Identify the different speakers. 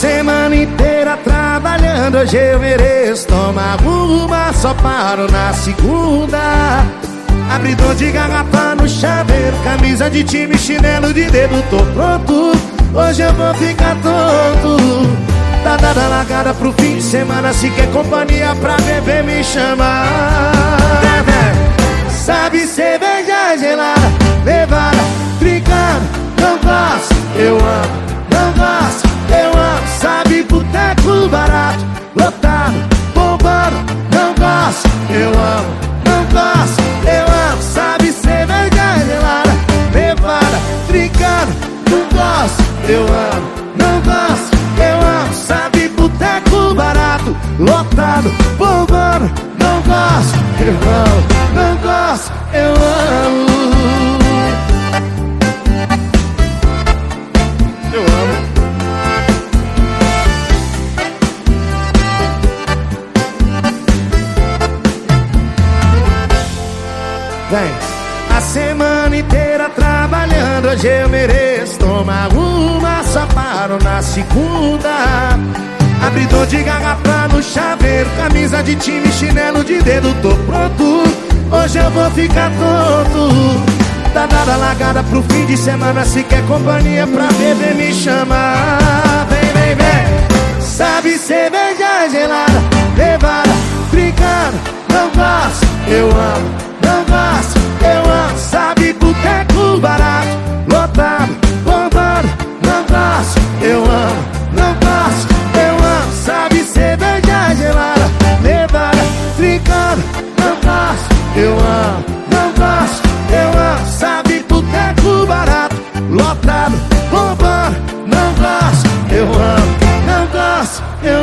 Speaker 1: semana inteira trabalhando, hoje eu mereço tomar uma, só paro na segunda. Abridor de garrafa no chaveiro, camisa de time, chinelo de dedo, tô pronto. Hoje eu vou ficar tonto. Tá dada largada pro fim de semana, se quer companhia pra beber, me chama. Eu amo, não gosto, eu amo. Sabe boteco barato, lotado, bombando, não gosto, eu amo, não gosto, eu amo. Eu amo. Vem. A semana inteira trabalhando, hoje na segunda. Abridor de garrafa no chaveiro, camisa de time, chinelo de dedo, tô pronto. Hoje eu vou ficar tonto. Tá dada largada pro fim de semana, se quer companhia pra beber, me chama. Vem, vem, vem. Sabe cerveja gelada, levada, brincando, não gosto, eu amo, gosto, eu amo, não gosto, eu amo. Sabe boteco barato, lotado, bombando, não gosto, eu amo, não gosto, eu